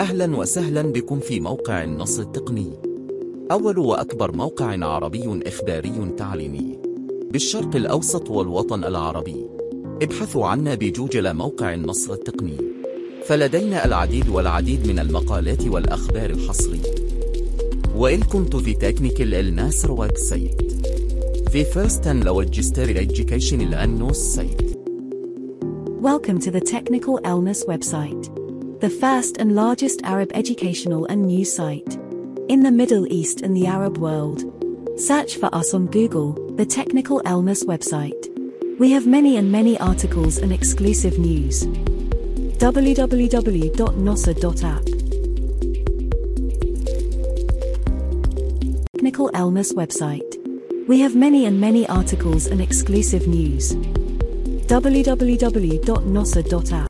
أهلا وسهلا بكم في موقع النصر التقني. أول وأكبر موقع عربي إخباري تعليمي. بالشرق الأوسط والوطن العربي. ابحثوا عنا بجوجل موقع النصر التقني. فلدينا العديد والعديد من المقالات والأخبار الحصرية Welcome to the Technical El Nasr website The first and educational and news site Welcome to the Technical Elness website, the first and largest Arab educational and news site in the Middle East and the Arab world. Search for us on Google, the Technical Elness website. We have many and many articles and exclusive news. www.nosa.app Technical Elness website. We have many and many articles and exclusive news. www.nosa.app